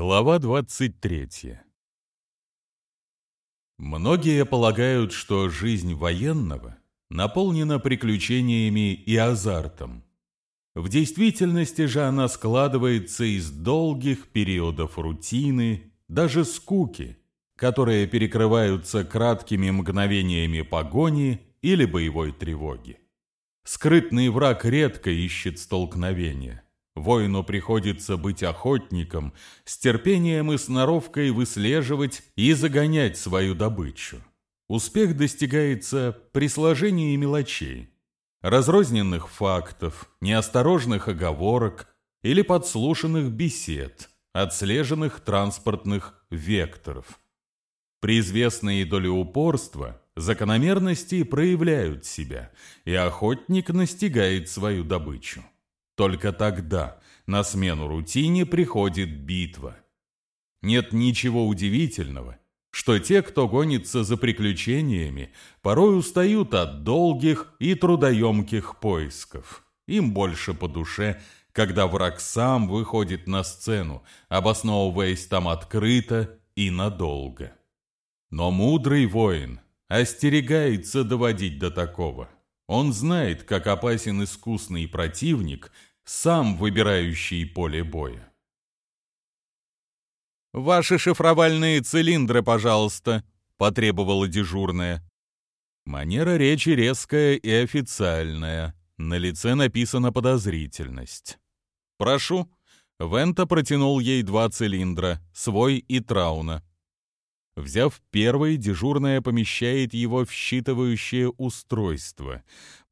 Глава 23 Многие полагают, что жизнь военного наполнена приключениями и азартом. В действительности же она складывается из долгих периодов рутины, даже скуки, которые перекрываются краткими мгновениями погони или боевой тревоги. Скрытный враг редко ищет столкновения – Воину приходится быть охотником, с терпением и сноровкой выслеживать и загонять свою добычу. Успех достигается при сложении мелочей, разрозненных фактов, неосторожных оговорок или подслушанных бесед, отслеженных транспортных векторов. При известной доле упорства закономерности проявляют себя, и охотник настигает свою добычу. Только тогда на смену рутине приходит битва. Нет ничего удивительного, что те, кто гонится за приключениями, порой устают от долгих и трудоемких поисков. Им больше по душе, когда враг сам выходит на сцену, обосновываясь там открыто и надолго. Но мудрый воин остерегается доводить до такого. Он знает, как опасен искусный противник – сам выбирающий поле боя. «Ваши шифровальные цилиндры, пожалуйста», — потребовала дежурная. Манера речи резкая и официальная. На лице написана подозрительность. «Прошу». Вента протянул ей два цилиндра, свой и Трауна. Взяв первый, дежурная помещает его в считывающее устройство.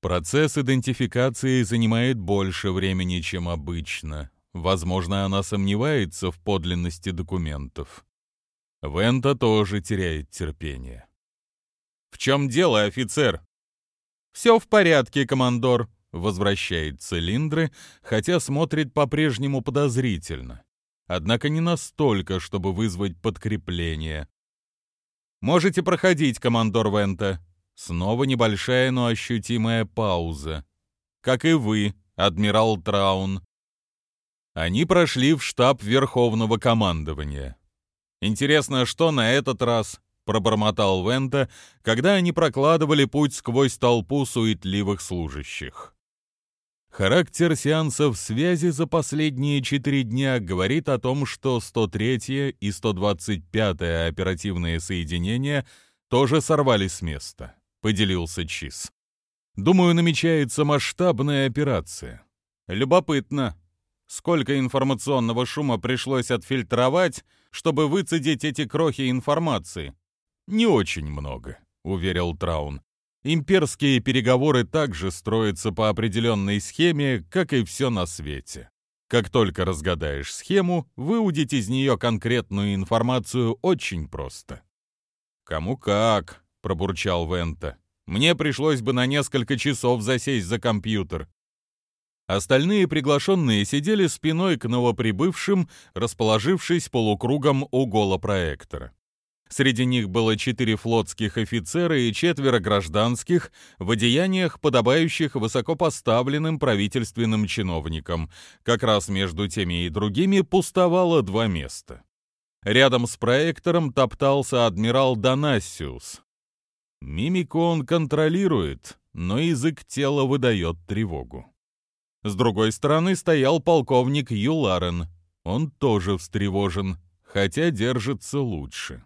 Процесс идентификации занимает больше времени, чем обычно. Возможно, она сомневается в подлинности документов. Вента тоже теряет терпение. «В чем дело, офицер?» «Все в порядке, командор», — возвращает цилиндры, хотя смотрит по-прежнему подозрительно. Однако не настолько, чтобы вызвать подкрепление. «Можете проходить, командор Вента». Снова небольшая, но ощутимая пауза. «Как и вы, адмирал Траун». Они прошли в штаб Верховного командования. «Интересно, что на этот раз?» — пробормотал Вента, когда они прокладывали путь сквозь толпу суетливых служащих. Характер сеансов связи за последние четыре дня говорит о том, что 103-е и 125-е оперативные соединения тоже сорвали с места, поделился Чиз. Думаю, намечается масштабная операция. Любопытно. Сколько информационного шума пришлось отфильтровать, чтобы выцедить эти крохи информации? Не очень много, уверил Траун. Имперские переговоры также строятся по определенной схеме, как и все на свете. Как только разгадаешь схему, выудить из нее конкретную информацию очень просто. «Кому как», — пробурчал Вента. «Мне пришлось бы на несколько часов засесть за компьютер». Остальные приглашенные сидели спиной к новоприбывшим, расположившись полукругом у голопроектора. Среди них было четыре флотских офицера и четверо гражданских в одеяниях, подобающих высокопоставленным правительственным чиновникам. Как раз между теми и другими пустовало два места. Рядом с проектором топтался адмирал Донасиус. Мимику он контролирует, но язык тела выдает тревогу. С другой стороны стоял полковник Юларен. Он тоже встревожен, хотя держится лучше.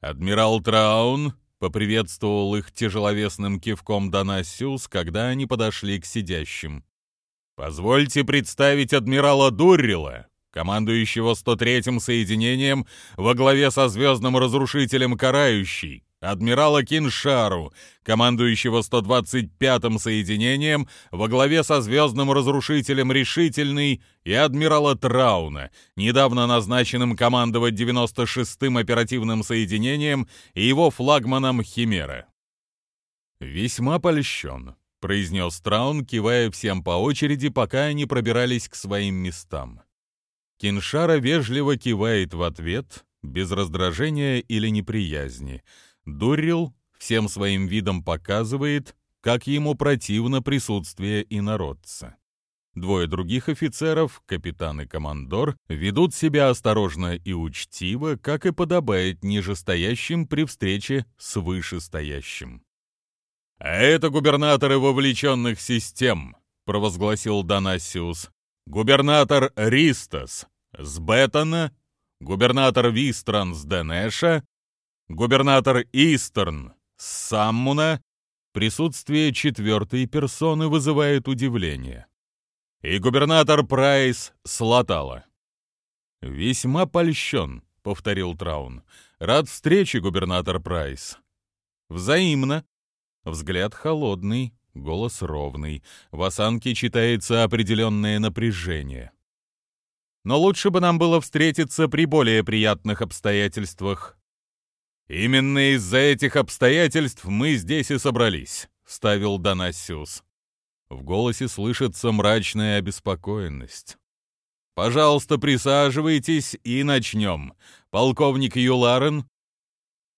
«Адмирал Траун», — поприветствовал их тяжеловесным кивком Донасиус, когда они подошли к сидящим. «Позвольте представить адмирала Дуррила, командующего 103-м соединением во главе со звездным разрушителем Карающий, адмирала Киншару, командующего 125-м соединением во главе со звездным разрушителем Решительный и адмирала Трауна, недавно назначенным командовать 96-м оперативным соединением и его флагманом Химера. «Весьма польщен», — произнес Траун, кивая всем по очереди, пока они пробирались к своим местам. Киншара вежливо кивает в ответ, без раздражения или неприязни — Дуррил всем своим видом показывает, как ему противно присутствие инородца. Двое других офицеров, капитан и командор, ведут себя осторожно и учтиво, как и подобает нижестоящим при встрече с вышестоящим. «А это губернаторы вовлеченных систем», — провозгласил Донасиус. «Губернатор Ристос с Беттона, губернатор Вистран с Денеша, губернатор Истерн Саммуна. Присутствие четвертой персоны вызывает удивление и губернатор Прайс с Лотала. «Весьма польщен», — повторил Траун. «Рад встрече, губернатор Прайс». «Взаимно». Взгляд холодный, голос ровный. В осанке читается определенное напряжение. «Но лучше бы нам было встретиться при более приятных обстоятельствах». «Именно из-за этих обстоятельств мы здесь и собрались», — вставил Донасиус. В голосе слышится мрачная обеспокоенность. «Пожалуйста, присаживайтесь и начнем. Полковник Юларен?»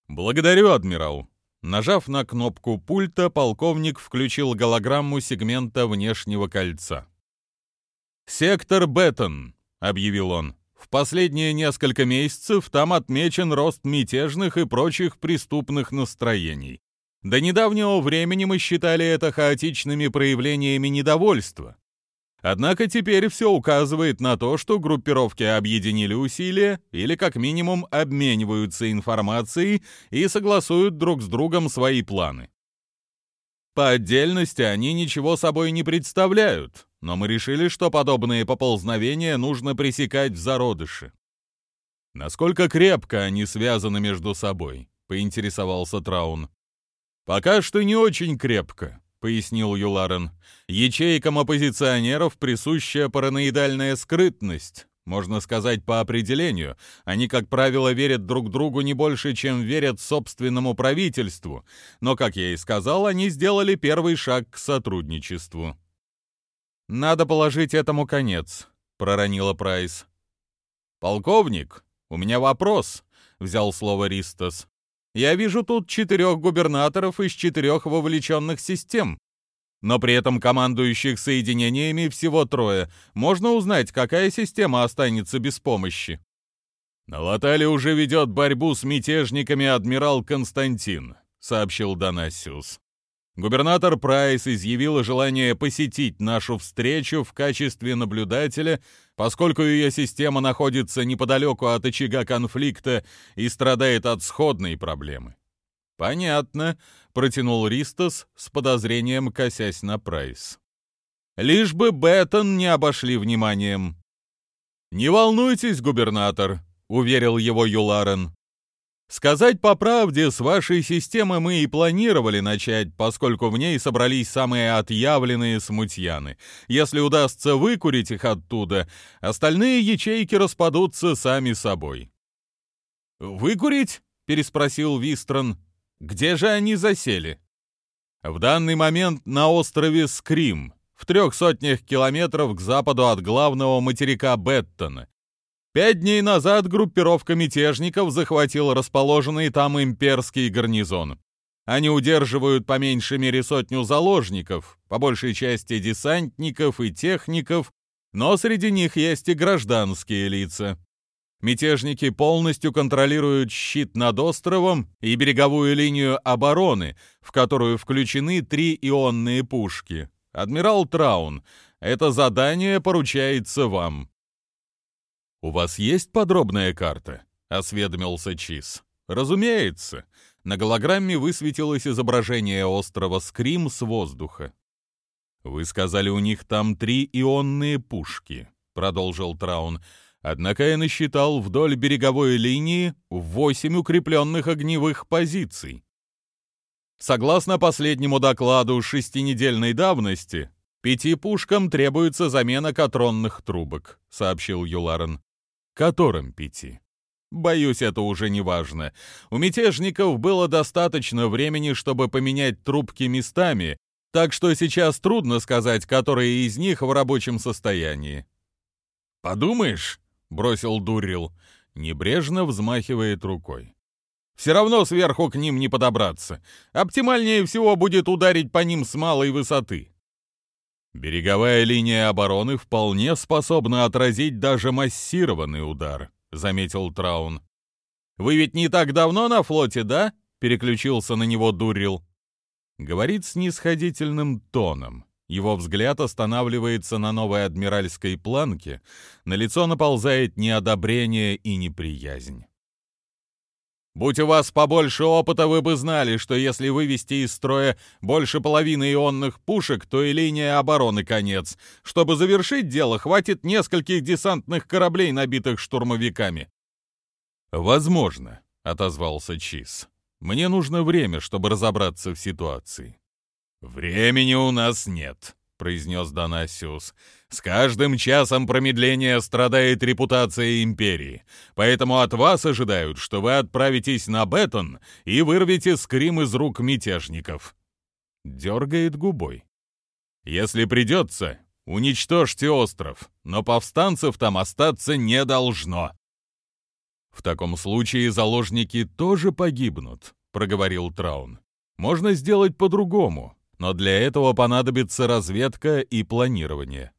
«Благодарю, адмирал». Нажав на кнопку пульта, полковник включил голограмму сегмента внешнего кольца. «Сектор Беттон», — объявил он. «В последние несколько месяцев там отмечен рост мятежных и прочих преступных настроений. До недавнего времени мы считали это хаотичными проявлениями недовольства. Однако теперь все указывает на то, что группировки объединили усилия или как минимум обмениваются информацией и согласуют друг с другом свои планы. По отдельности они ничего собой не представляют, но мы решили, что подобные поползновения нужно пресекать в зародыше. Насколько крепко они связаны между собой, поинтересовался Траун. «Пока что не очень крепко», — пояснил Юларен. «Ячейкам оппозиционеров присущая параноидальная скрытность. Можно сказать, по определению, они, как правило, верят друг другу не больше, чем верят собственному правительству. Но, как я и сказал, они сделали первый шаг к сотрудничеству». «Надо положить этому конец», — проронила Прайс. «Полковник, у меня вопрос», — взял слово Ристос. Я вижу тут четырех губернаторов из четырех вовлеченных систем. Но при этом командующих соединениями всего трое. Можно узнать, какая система останется без помощи. «На Латале уже ведет борьбу с мятежниками адмирал Константин», — сообщил Донасиус. Губернатор Прайс изъявила желание посетить нашу встречу в качестве наблюдателя, поскольку ее система находится неподалеку от очага конфликта и страдает от сходной проблемы. «Понятно», — протянул Ристос с подозрением, косясь на Прайс. «Лишь бы Беттон не обошли вниманием». «Не волнуйтесь, губернатор», — уверил его Юларен. Сказать по правде, с вашей системы мы и планировали начать, поскольку в ней собрались самые отъявленные смутьяны. Если удастся выкурить их оттуда, остальные ячейки распадутся сами собой. «Выкурить?» — переспросил Вистрон. «Где же они засели?» «В данный момент на острове Скрим, в трех сотнях километров к западу от главного материка Беттона. Пять дней назад группировка мятежников захватила расположенный там имперский гарнизон. Они удерживают по меньшей мере сотню заложников, по большей части десантников и техников, но среди них есть и гражданские лица. Мятежники полностью контролируют щит над островом и береговую линию обороны, в которую включены три ионные пушки. Адмирал Траун, это задание поручается вам. «У вас есть подробная карта?» — осведомился Чиз. «Разумеется». На голограмме высветилось изображение острова Скрим с воздуха. «Вы сказали, у них там три ионные пушки», — продолжил Траун. «Однако я насчитал вдоль береговой линии восемь укрепленных огневых позиций. Согласно последнему докладу шестинедельной давности, пяти пушкам требуется замена катронных трубок», — сообщил Юларен. Которым пяти? Боюсь, это уже не важно. У мятежников было достаточно времени, чтобы поменять трубки местами, так что сейчас трудно сказать, которые из них в рабочем состоянии. «Подумаешь», — бросил Дуррил, небрежно взмахивает рукой. «Все равно сверху к ним не подобраться. Оптимальнее всего будет ударить по ним с малой высоты». «Береговая линия обороны вполне способна отразить даже массированный удар», — заметил Траун. «Вы ведь не так давно на флоте, да?» — переключился на него Дуррил. Говорит с нисходительным тоном. Его взгляд останавливается на новой адмиральской планке, на лицо наползает неодобрение и неприязнь. Будь у вас побольше опыта, вы бы знали, что если вывести из строя больше половины ионных пушек, то и линия обороны конец. Чтобы завершить дело, хватит нескольких десантных кораблей, набитых штурмовиками. «Возможно», — отозвался Чиз. «Мне нужно время, чтобы разобраться в ситуации». «Времени у нас нет», — произнес Донасиус. С каждым часом промедления страдает репутация империи, поэтому от вас ожидают, что вы отправитесь на Беттон и вырвете скрим из рук мятежников. Дергает губой. Если придется, уничтожьте остров, но повстанцев там остаться не должно. В таком случае заложники тоже погибнут, проговорил Траун. Можно сделать по-другому, но для этого понадобится разведка и планирование.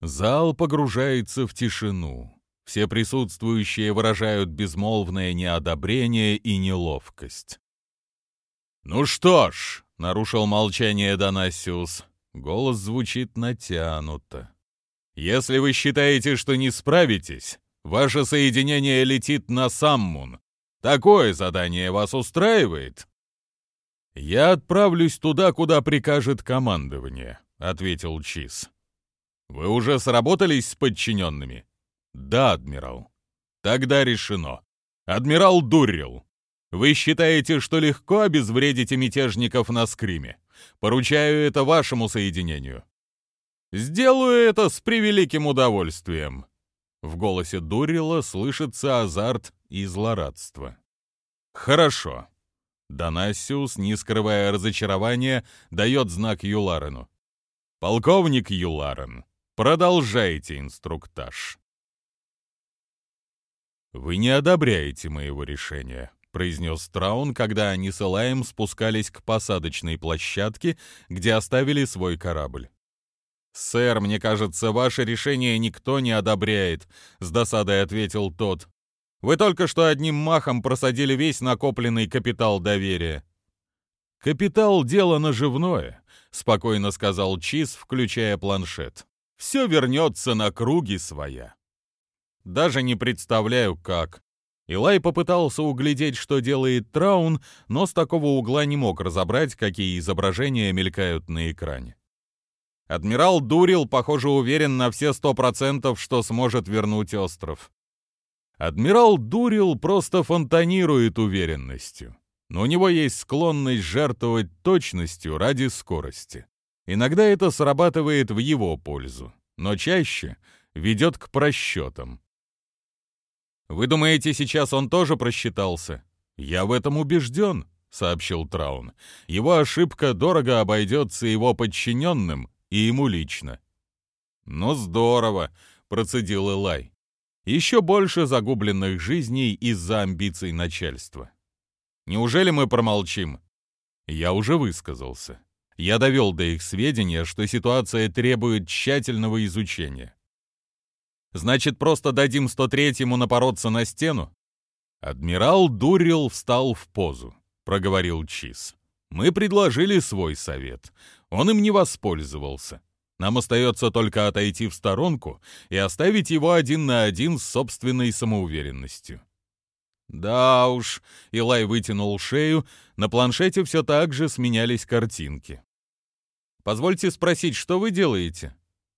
Зал погружается в тишину. Все присутствующие выражают безмолвное неодобрение и неловкость. «Ну что ж», — нарушил молчание Донасиус, голос звучит натянуто. «Если вы считаете, что не справитесь, ваше соединение летит на Саммун. Такое задание вас устраивает?» «Я отправлюсь туда, куда прикажет командование», — ответил Чиз. Вы уже сработались с подчиненными? Да, адмирал. Тогда решено. Адмирал Дуррил, вы считаете, что легко обезвредите мятежников на Скриме? Поручаю это вашему соединению. Сделаю это с превеликим удовольствием. В голосе Дуррила слышится азарт и злорадство. Хорошо. Донасиус, не скрывая разочарования, дает знак Юларену. Полковник Юларен, Продолжайте инструктаж. «Вы не одобряете моего решения», — произнес Траун, когда они с Элаем спускались к посадочной площадке, где оставили свой корабль. «Сэр, мне кажется, ваше решение никто не одобряет», — с досадой ответил тот. «Вы только что одним махом просадили весь накопленный капитал доверия». «Капитал — дело наживное», — спокойно сказал Чиз, включая планшет все вернется на круги своя. Даже не представляю, как. Илай попытался углядеть, что делает Траун, но с такого угла не мог разобрать, какие изображения мелькают на экране. Адмирал Дурил, похоже, уверен на все сто процентов, что сможет вернуть остров. Адмирал Дурил просто фонтанирует уверенностью, но у него есть склонность жертвовать точностью ради скорости. Иногда это срабатывает в его пользу, но чаще ведет к просчетам. «Вы думаете, сейчас он тоже просчитался?» «Я в этом убежден», — сообщил Траун. «Его ошибка дорого обойдется его подчиненным и ему лично». «Ну здорово», — процедил Элай. «Еще больше загубленных жизней из-за амбиций начальства». «Неужели мы промолчим?» «Я уже высказался. Я довел до их сведения, что ситуация требует тщательного изучения. Значит, просто дадим 103-му напороться на стену? Адмирал Дуррил встал в позу, проговорил Чиз. Мы предложили свой совет. Он им не воспользовался. Нам остается только отойти в сторонку и оставить его один на один с собственной самоуверенностью. Да уж, Илай вытянул шею, на планшете все так же сменялись картинки. Позвольте спросить, что вы делаете?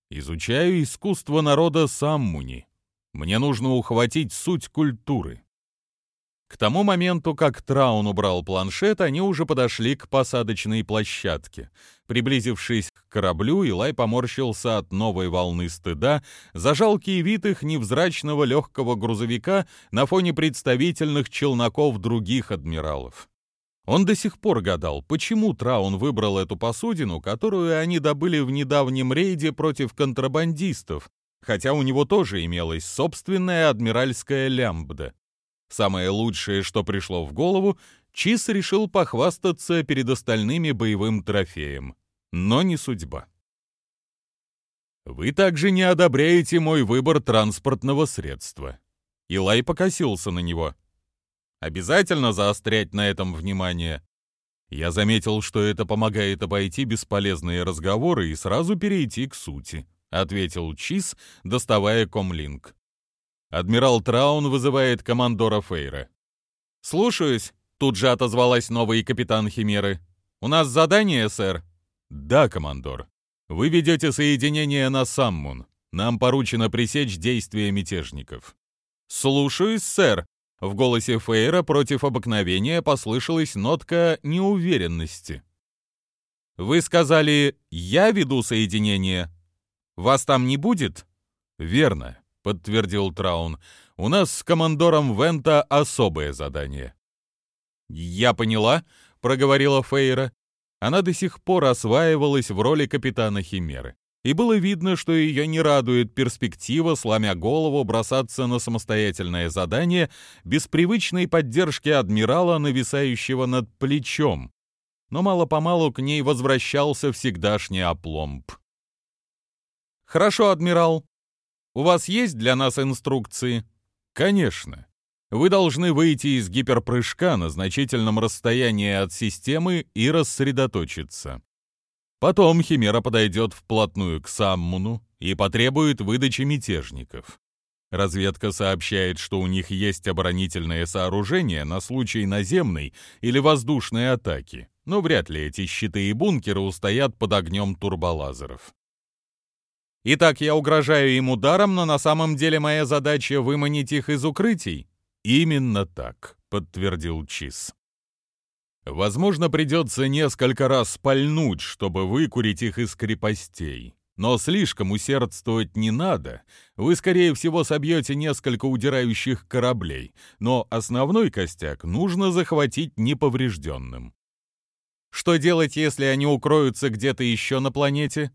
Изучаю искусство народа Саммуни. Мне нужно ухватить суть культуры. К тому моменту, как Траун убрал планшет, они уже подошли к посадочной площадке. Приблизившись к кораблю, Илай поморщился от новой волны стыда за жалкий вид их невзрачного легкого грузовика на фоне представительных челноков других адмиралов. Он до сих пор гадал, почему Траун выбрал эту посудину, которую они добыли в недавнем рейде против контрабандистов, хотя у него тоже имелась собственная адмиральская лямбда. Самое лучшее, что пришло в голову, Чиз решил похвастаться перед остальными боевым трофеем. Но не судьба. Вы также не одобряете мой выбор транспортного средства. Илай покосился на него. Обязательно заострять на этом внимание. Я заметил, что это помогает обойти бесполезные разговоры и сразу перейти к сути, ответил Чиз, доставая комлинг. Адмирал Траун вызывает командора Фейра. «Слушаюсь», — тут же отозвалась новый капитан Химеры. «У нас задание, сэр?» «Да, командор. Вы ведете соединение на Саммун. Нам поручено пресечь действия мятежников». «Слушаюсь, сэр», в голосе Фейра против обыкновения послышалась нотка неуверенности. «Вы сказали, я веду соединение? Вас там не будет?» «Верно», — подтвердил Траун. «У нас с командором Вента особое задание». «Я поняла», — проговорила Фейра. Она до сих пор осваивалась в роли капитана Химеры и было видно, что ее не радует перспектива, сломя голову, бросаться на самостоятельное задание без привычной поддержки адмирала, нависающего над плечом. Но мало-помалу к ней возвращался всегдашний опломб. «Хорошо, адмирал. У вас есть для нас инструкции?» «Конечно. Вы должны выйти из гиперпрыжка на значительном расстоянии от системы и рассредоточиться. Потом Химера подойдет вплотную к Саммуну и потребует выдачи мятежников. Разведка сообщает, что у них есть оборонительные сооружения на случай наземной или воздушной атаки, но вряд ли эти щиты и бункеры устоят под огнем турболазеров. Итак, я угрожаю им ударом, но на самом деле моя задача выманить их из укрытий. Именно так, подтвердил Чиз. Возможно, придется несколько раз пальнуть, чтобы выкурить их из крепостей. Но слишком усердствовать не надо. Вы, скорее всего, собьете несколько удирающих кораблей, но основной костяк нужно захватить неповрежденным. Что делать, если они укроются где-то еще на планете?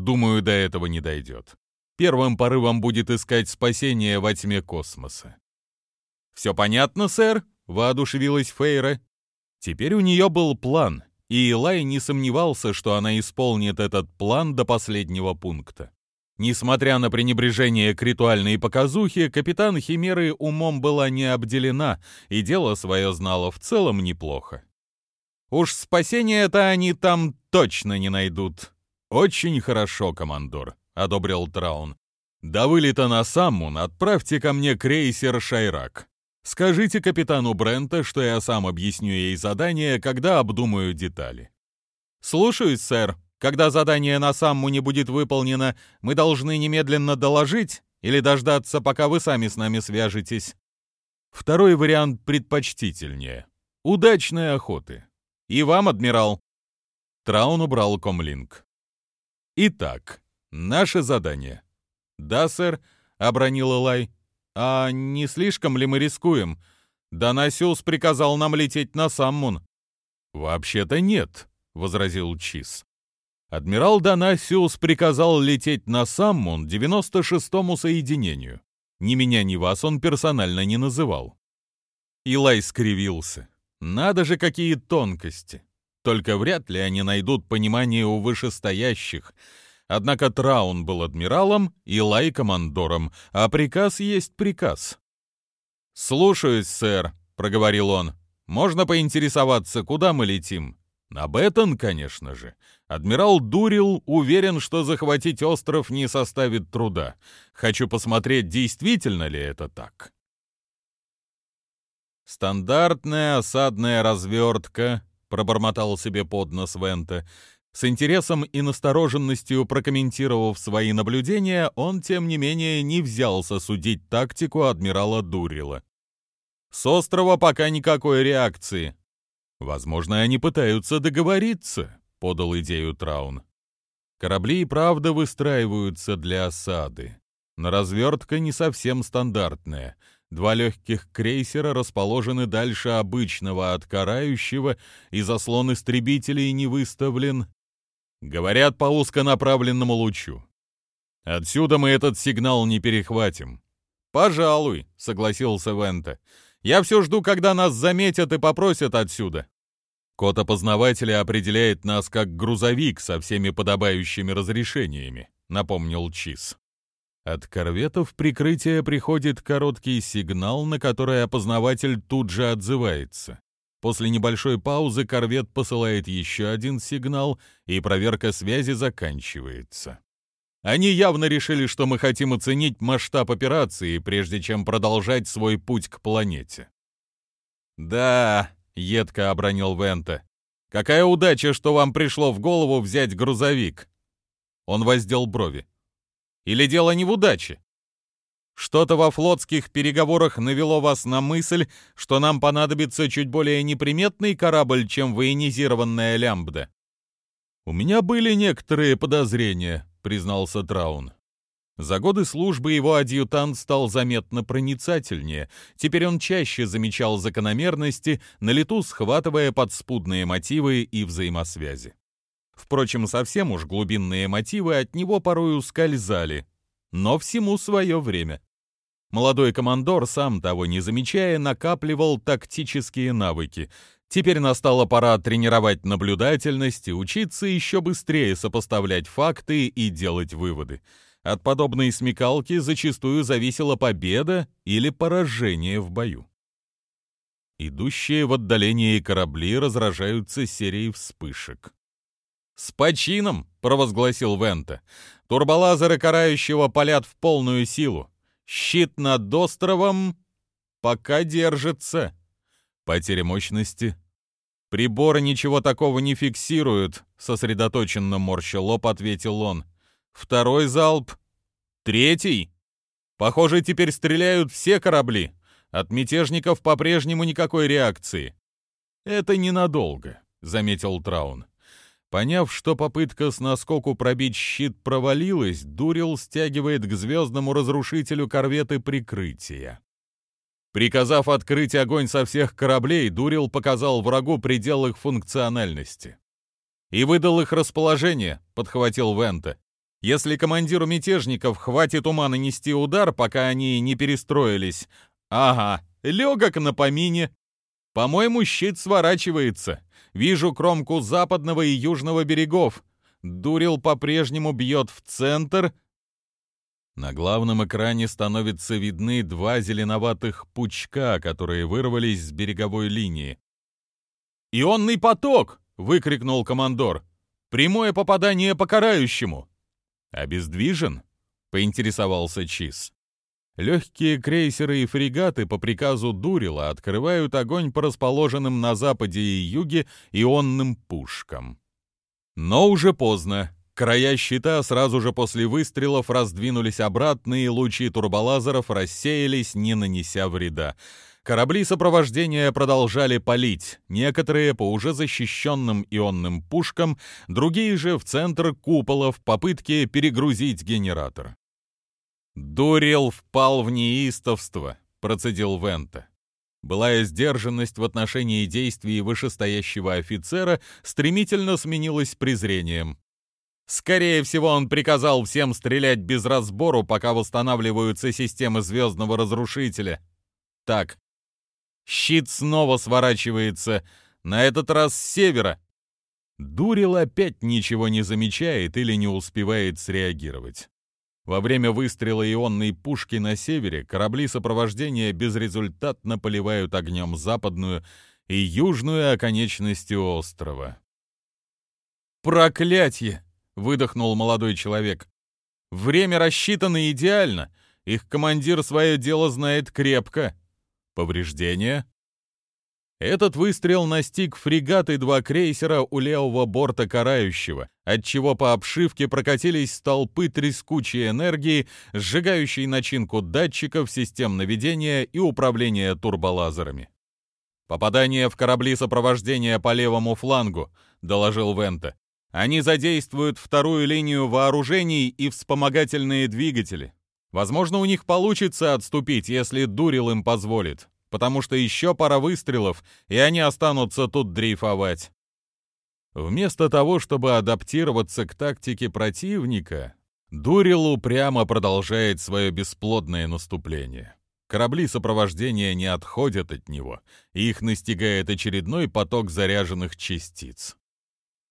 Думаю, до этого не дойдет. Первым порывом будет искать спасение во тьме космоса. «Все понятно, сэр?» — воодушевилась Фейра. Теперь у нее был план, и Илай не сомневался, что она исполнит этот план до последнего пункта. Несмотря на пренебрежение к ритуальной показухе, капитан Химеры умом была не обделена, и дело свое знала в целом неплохо. «Уж спасения-то они там точно не найдут». «Очень хорошо, командор», — одобрил Траун. «До вылета на Саммун отправьте ко мне крейсер «Шайрак». Скажите капитану Брента, что я сам объясню ей задание, когда обдумаю детали. Слушаюсь, сэр. Когда задание на самму не будет выполнено, мы должны немедленно доложить или дождаться, пока вы сами с нами свяжетесь. Второй вариант предпочтительнее. Удачной охоты. И вам, адмирал. Траун убрал комлинг. Итак, наше задание. Да, сэр, обронил Элай. «А не слишком ли мы рискуем? Донасиус приказал нам лететь на Саммун». «Вообще-то нет», — возразил Чиз. Адмирал Донасиус приказал лететь на Саммун 96-му соединению. Ни меня, ни вас он персонально не называл. Илай скривился. Надо же, какие тонкости. Только вряд ли они найдут понимание у вышестоящих — Однако Траун был адмиралом и Лай командором, а приказ есть приказ. «Слушаюсь, сэр», — проговорил он. «Можно поинтересоваться, куда мы летим?» «На Беттон, конечно же. Адмирал Дурил уверен, что захватить остров не составит труда. Хочу посмотреть, действительно ли это так». «Стандартная осадная развертка», — пробормотал себе под нос Вента. С интересом и настороженностью прокомментировав свои наблюдения, он, тем не менее, не взялся судить тактику адмирала Дурила. С острова пока никакой реакции. Возможно, они пытаются договориться, подал идею Траун. Корабли и правда выстраиваются для осады. Но развертка не совсем стандартная. Два легких крейсера расположены дальше обычного от карающего, и заслон истребителей не выставлен, Говорят по узконаправленному лучу. Отсюда мы этот сигнал не перехватим. Пожалуй, согласился Вента. Я все жду, когда нас заметят и попросят отсюда. Код опознавателя определяет нас как грузовик со всеми подобающими разрешениями, напомнил Чиз. От корветов прикрытия приходит короткий сигнал, на который опознаватель тут же отзывается. После небольшой паузы корвет посылает еще один сигнал, и проверка связи заканчивается. Они явно решили, что мы хотим оценить масштаб операции, прежде чем продолжать свой путь к планете. «Да», — едко обронил Вента, — «какая удача, что вам пришло в голову взять грузовик». Он воздел брови. Или дело не в удаче? Что-то во флотских переговорах навело вас на мысль, что нам понадобится чуть более неприметный корабль, чем военизированная лямбда. У меня были некоторые подозрения, признался Траун. За годы службы его адъютант стал заметно проницательнее. Теперь он чаще замечал закономерности, на лету схватывая подспудные мотивы и взаимосвязи. Впрочем, совсем уж глубинные мотивы от него порой ускользали. Но всему свое время. Молодой командор, сам того не замечая, накапливал тактические навыки. Теперь настала пора тренировать наблюдательность и учиться еще быстрее сопоставлять факты и делать выводы. От подобной смекалки зачастую зависела победа или поражение в бою. Идущие в отдалении корабли разражаются серией вспышек. «С почином!» — провозгласил Вента. «Турболазеры карающего палят в полную силу. Щит над островом пока держится. Потеря мощности. Приборы ничего такого не фиксируют», — сосредоточенно морща лоб ответил он. «Второй залп. Третий. Похоже, теперь стреляют все корабли. От мятежников по-прежнему никакой реакции». «Это ненадолго», — заметил Траун. Поняв, что попытка с наскоку пробить щит провалилась, Дурил стягивает к звездному разрушителю корветы прикрытия. Приказав открыть огонь со всех кораблей, Дурил показал врагу предел их функциональности. «И выдал их расположение», — подхватил Вента. «Если командиру мятежников хватит ума нанести удар, пока они не перестроились...» «Ага, легок на помине. По-моему, щит сворачивается. Вижу кромку западного и южного берегов. Дурил по-прежнему бьет в центр. На главном экране становятся видны два зеленоватых пучка, которые вырвались с береговой линии. «Ионный поток!» — выкрикнул командор. «Прямое попадание по карающему!» «Обездвижен?» — поинтересовался Чиз. Легкие крейсеры и фрегаты по приказу Дурила открывают огонь по расположенным на западе и юге ионным пушкам. Но уже поздно. Края щита сразу же после выстрелов раздвинулись обратно, и лучи турболазеров рассеялись, не нанеся вреда. Корабли сопровождения продолжали палить, некоторые по уже защищенным ионным пушкам, другие же в центр купола в попытке перегрузить генератор. «Дурил впал в неистовство», — процедил Вента. Былая сдержанность в отношении действий вышестоящего офицера стремительно сменилась презрением. Скорее всего, он приказал всем стрелять без разбору, пока восстанавливаются системы звездного разрушителя. Так, щит снова сворачивается, на этот раз с севера. Дурил опять ничего не замечает или не успевает среагировать. Во время выстрела ионной пушки на севере корабли сопровождения безрезультатно поливают огнем западную и южную оконечности острова. «Проклятье!» — выдохнул молодой человек. «Время рассчитано идеально. Их командир свое дело знает крепко. Повреждения?» Этот выстрел настиг фрегат и два крейсера у левого борта карающего, отчего по обшивке прокатились столпы трескучей энергии, сжигающей начинку датчиков, систем наведения и управления турболазерами. «Попадание в корабли сопровождения по левому флангу», — доложил Вента. «Они задействуют вторую линию вооружений и вспомогательные двигатели. Возможно, у них получится отступить, если Дурил им позволит потому что еще пара выстрелов, и они останутся тут дрейфовать. Вместо того, чтобы адаптироваться к тактике противника, Дурил упрямо продолжает свое бесплодное наступление. Корабли сопровождения не отходят от него, и их настигает очередной поток заряженных частиц.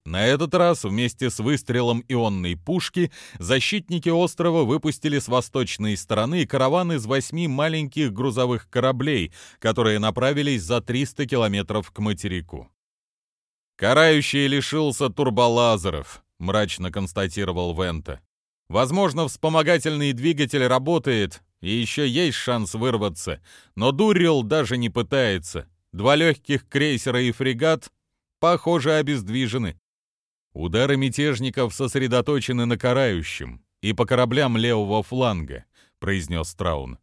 На этот раз вместе с выстрелом ионной пушки защитники острова выпустили с восточной стороны караван из восьми маленьких грузовых кораблей, которые направились за 300 километров к материку. «Карающий лишился турболазеров», — мрачно констатировал Вента. «Возможно, вспомогательный двигатель работает, и еще есть шанс вырваться, но Дуррил даже не пытается. Два легких крейсера и фрегат, похоже, обездвижены. Удары мятежников сосредоточены на карающем и по кораблям левого фланга, произнес Траун.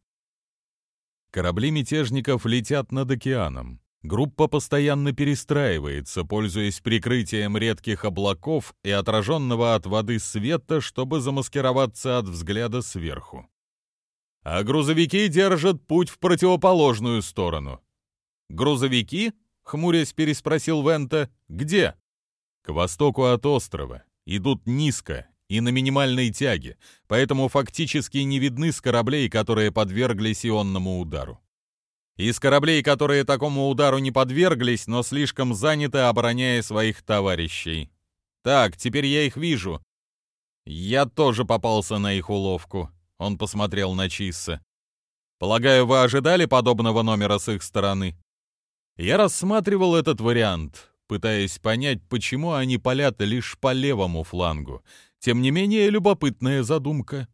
Корабли мятежников летят над океаном. Группа постоянно перестраивается, пользуясь прикрытием редких облаков и отраженного от воды света, чтобы замаскироваться от взгляда сверху. А грузовики держат путь в противоположную сторону. «Грузовики?» — хмурясь переспросил Вента. «Где?» К востоку от острова идут низко и на минимальной тяге, поэтому фактически не видны с кораблей, которые подверглись ионному удару. Из кораблей, которые такому удару не подверглись, но слишком заняты, обороняя своих товарищей. Так, теперь я их вижу. Я тоже попался на их уловку. Он посмотрел на Чисса. Полагаю, вы ожидали подобного номера с их стороны? Я рассматривал этот вариант, пытаясь понять, почему они палят лишь по левому флангу. Тем не менее, любопытная задумка.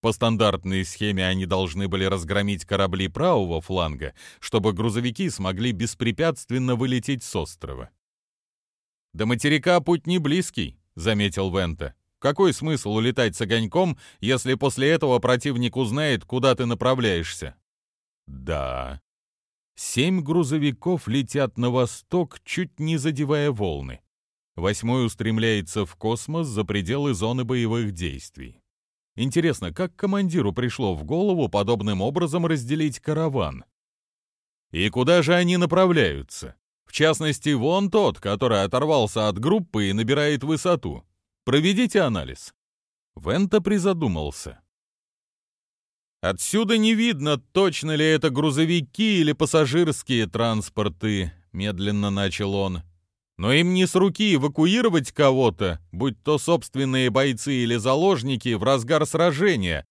По стандартной схеме они должны были разгромить корабли правого фланга, чтобы грузовики смогли беспрепятственно вылететь с острова. «До материка путь не близкий», — заметил Вента. «Какой смысл улетать с огоньком, если после этого противник узнает, куда ты направляешься?» «Да», Семь грузовиков летят на восток, чуть не задевая волны. Восьмой устремляется в космос за пределы зоны боевых действий. Интересно, как командиру пришло в голову подобным образом разделить караван? И куда же они направляются? В частности, вон тот, который оторвался от группы и набирает высоту. Проведите анализ. Вента призадумался. Отсюда не видно, точно ли это грузовики или пассажирские транспорты, медленно начал он. Но им не с руки эвакуировать кого-то, будь то собственные бойцы или заложники, в разгар сражения.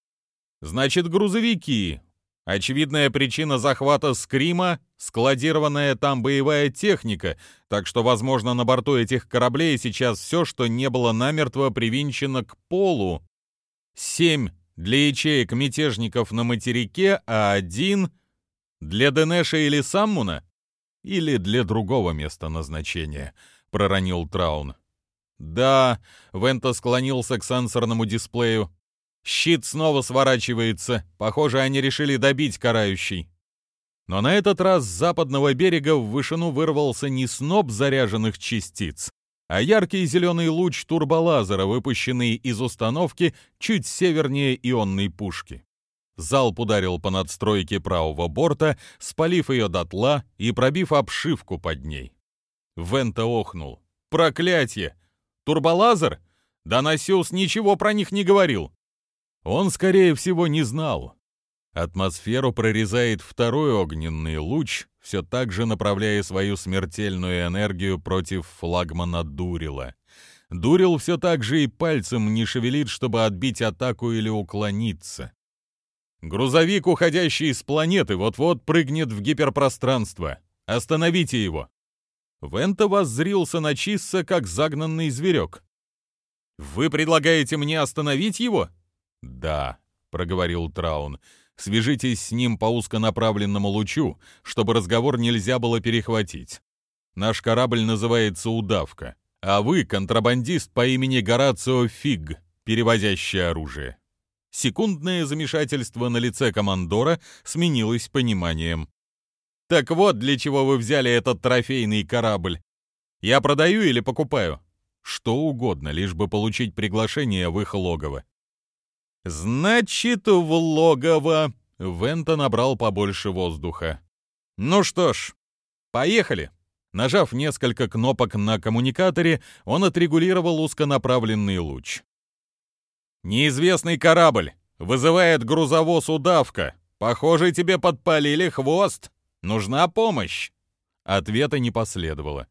Значит, грузовики. Очевидная причина захвата Скрима — складированная там боевая техника, так что, возможно, на борту этих кораблей сейчас все, что не было намертво привинчено к полу. Семь для ячеек мятежников на материке, а один для Денеша или Саммуна? Или для другого места назначения, проронил Траун. Да, Вента склонился к сенсорному дисплею. Щит снова сворачивается. Похоже, они решили добить карающий. Но на этот раз с западного берега в вышину вырвался не сноп заряженных частиц, а яркий зеленый луч турболазера, выпущенный из установки чуть севернее ионной пушки. Залп ударил по надстройке правого борта, спалив ее дотла и пробив обшивку под ней. Вента охнул. «Проклятье! Турболазер? Да Насиус ничего про них не говорил!» Он, скорее всего, не знал. Атмосферу прорезает второй огненный луч, все так же направляя свою смертельную энергию против флагмана Дурила. Дурил все так же и пальцем не шевелит, чтобы отбить атаку или уклониться. Грузовик, уходящий с планеты, вот-вот прыгнет в гиперпространство. Остановите его. Вента воззрился на Чисса, как загнанный зверек. «Вы предлагаете мне остановить его?» «Да», — проговорил Траун, — Свяжитесь с ним по узконаправленному лучу, чтобы разговор нельзя было перехватить. Наш корабль называется «Удавка», а вы — контрабандист по имени Горацио Фиг, перевозящий оружие». Секундное замешательство на лице командора сменилось пониманием. «Так вот, для чего вы взяли этот трофейный корабль. Я продаю или покупаю?» «Что угодно, лишь бы получить приглашение в их логово. «Значит, в логово!» Вента набрал побольше воздуха. «Ну что ж, поехали!» Нажав несколько кнопок на коммуникаторе, он отрегулировал узконаправленный луч. «Неизвестный корабль! Вызывает грузовоз удавка! Похоже, тебе подпалили хвост! Нужна помощь!» Ответа не последовало.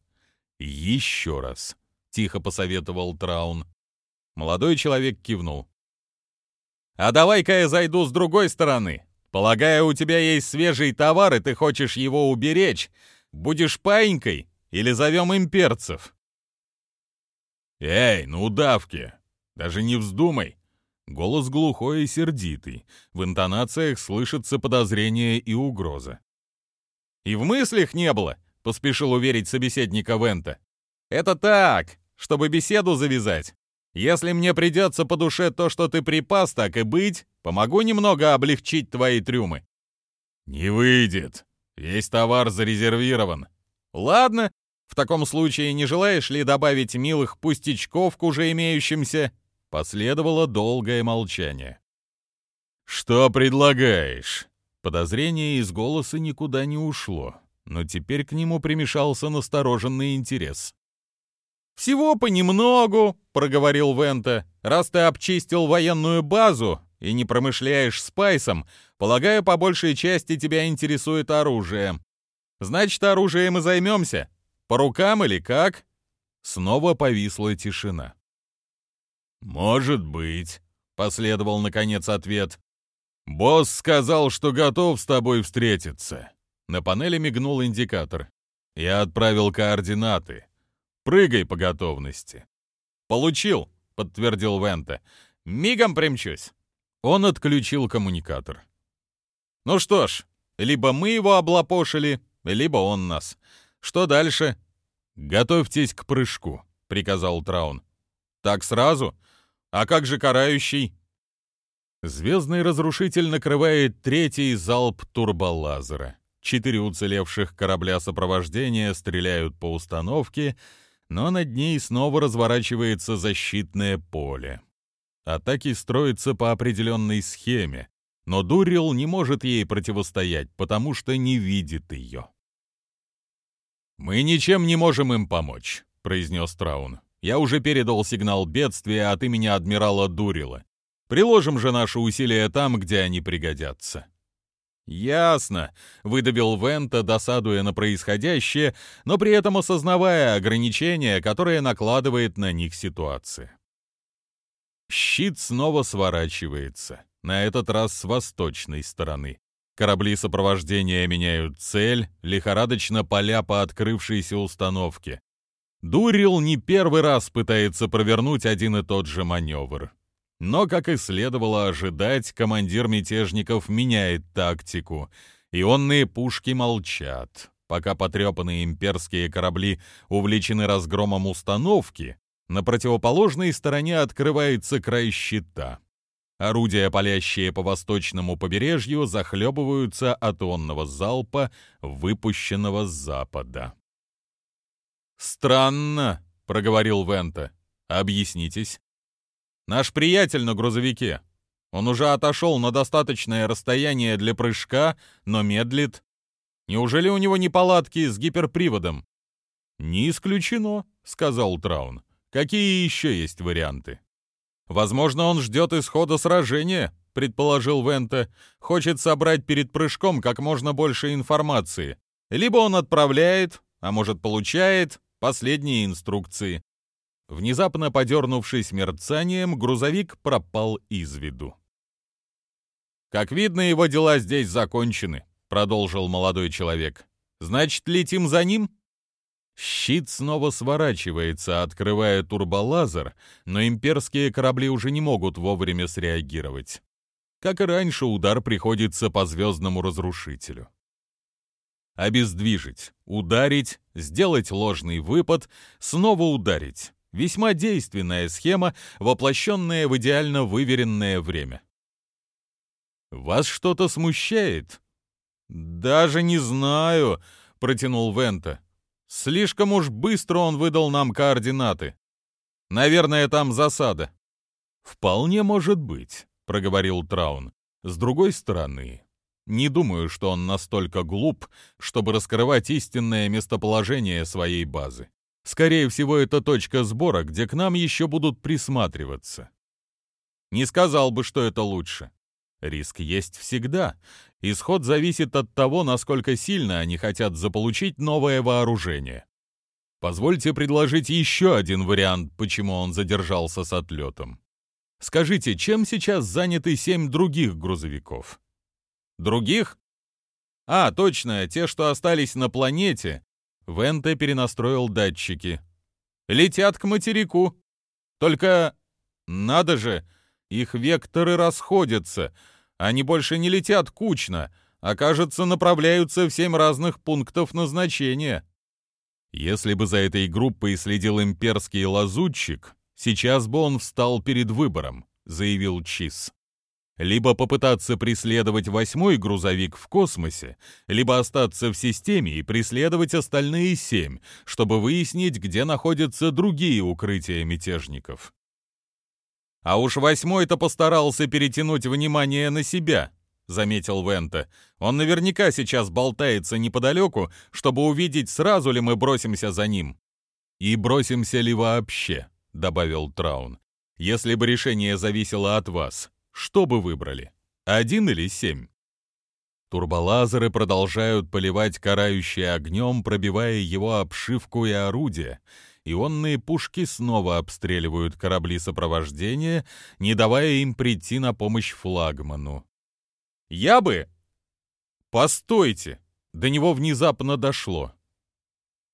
«Еще раз!» тихо посоветовал Траун. Молодой человек кивнул. «А давай-ка я зайду с другой стороны. Полагаю, у тебя есть свежий товар, и ты хочешь его уберечь. Будешь паинькой или зовем имперцев?» «Эй, ну удавки! Даже не вздумай!» Голос глухой и сердитый. В интонациях слышится подозрение и угроза. «И в мыслях не было», — поспешил уверить собеседника Вента. «Это так, чтобы беседу завязать. Если мне придется по душе то, что ты припас, так и быть, помогу немного облегчить твои трюмы». «Не выйдет. Весь товар зарезервирован». «Ладно. В таком случае не желаешь ли добавить милых пустячков к уже имеющимся?» Последовало долгое молчание. «Что предлагаешь?» Подозрение из голоса никуда не ушло, но теперь к нему примешался настороженный интерес. «Всего понемногу», — проговорил Вента. «Раз ты обчистил военную базу и не промышляешь спайсом, полагаю, по большей части тебя интересует оружие. Значит, оружием и займемся. По рукам или как?» Снова повисла тишина. «Может быть», — последовал, наконец, ответ. «Босс сказал, что готов с тобой встретиться». На панели мигнул индикатор. Я отправил координаты. Прыгай по готовности. «Получил», — подтвердил Вента. «Мигом примчусь». Он отключил коммуникатор. «Ну что ж, либо мы его облапошили, либо он нас. Что дальше?» «Готовьтесь к прыжку», — приказал Траун. «Так сразу? А как же карающий?» Звездный разрушитель накрывает третий залп турболазера. Четыре уцелевших корабля сопровождения стреляют по установке, но над ней снова разворачивается защитное поле. Атаки строятся по определенной схеме, но Дурил не может ей противостоять, потому что не видит ее. «Мы ничем не можем им помочь», — произнес Траун. «Я уже передал сигнал бедствия от имени адмирала Дурила. Приложим же наши усилия там, где они пригодятся». «Ясно», — выдавил Вента, досадуя на происходящее, но при этом осознавая ограничения, которые накладывает на них ситуация. Щит снова сворачивается, на этот раз с восточной стороны. Корабли сопровождения меняют цель, лихорадочно поля по открывшейся установке. Дурил не первый раз пытается провернуть один и тот же маневр. Но, как и следовало ожидать, командир мятежников меняет тактику. Ионные пушки молчат. Пока потрепанные имперские корабли увлечены разгромом установки, на противоположной стороне открывается край щита. Орудия, палящие по восточному побережью, захлебываются от онного залпа, выпущенного с запада. «Странно», — проговорил Вента. «Объяснитесь». Наш приятель на грузовике. Он уже отошел на достаточное расстояние для прыжка, но медлит. Неужели у него неполадки с гиперприводом? Не исключено, сказал Траун. Какие еще есть варианты? Возможно, он ждет исхода сражения, предположил Вента. Хочет собрать перед прыжком как можно больше информации. Либо он отправляет, а может получает последние инструкции. Внезапно подернувшись мерцанием, грузовик пропал из виду. «Как видно, его дела здесь закончены», — продолжил молодой человек. «Значит, летим за ним?» Щит снова сворачивается, открывая турболазер, но имперские корабли уже не могут вовремя среагировать. Как и раньше, удар приходится по звездному разрушителю. Обездвижить, ударить, сделать ложный выпад, снова ударить. Весьма действенная схема, воплощенная в идеально выверенное время. «Вас что-то смущает?» «Даже не знаю», — протянул Вента. «Слишком уж быстро он выдал нам координаты. Наверное, там засада». «Вполне может быть», — проговорил Траун. «С другой стороны, не думаю, что он настолько глуп, чтобы раскрывать истинное местоположение своей базы. Скорее всего, это точка сбора, где к нам еще будут присматриваться. Не сказал бы, что это лучше. Риск есть всегда. Исход зависит от того, насколько сильно они хотят заполучить новое вооружение. Позвольте предложить еще один вариант, почему он задержался с отлетом. Скажите, чем сейчас заняты семь других грузовиков? Других? А, точно, те, что остались на планете. Венте перенастроил датчики. Летят к материку. Только, надо же, их векторы расходятся. Они больше не летят кучно, а, кажется, направляются в семь разных пунктов назначения. Если бы за этой группой следил имперский лазутчик, сейчас бы он встал перед выбором, заявил Чиз. Либо попытаться преследовать восьмой грузовик в космосе, либо остаться в системе и преследовать остальные семь, чтобы выяснить, где находятся другие укрытия мятежников. А уж восьмой-то постарался перетянуть внимание на себя, заметил Вента. Он наверняка сейчас болтается неподалеку, чтобы увидеть, сразу ли мы бросимся за ним. И бросимся ли вообще, добавил Траун. Если бы решение зависело от вас, что бы выбрали? Один или семь? Турболазеры продолжают поливать карающие огнем, пробивая его обшивку и орудия. Ионные пушки снова обстреливают корабли сопровождения, не давая им прийти на помощь флагману. «Я бы...» «Постойте!» До него внезапно дошло.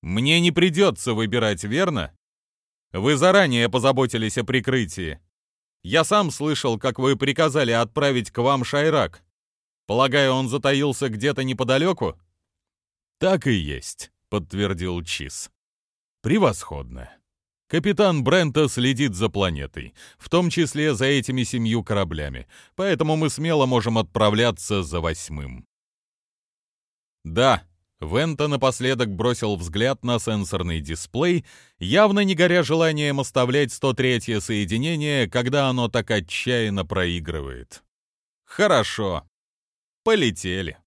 «Мне не придется выбирать, верно? Вы заранее позаботились о прикрытии. Я сам слышал, как вы приказали отправить к вам Шайрак. Полагаю, он затаился где-то неподалеку?» «Так и есть», — подтвердил Чиз. «Превосходно. Капитан Брента следит за планетой, в том числе за этими семью кораблями, поэтому мы смело можем отправляться за восьмым». «Да», Вента напоследок бросил взгляд на сенсорный дисплей, явно не горя желанием оставлять 103-е соединение, когда оно так отчаянно проигрывает. «Хорошо. Полетели».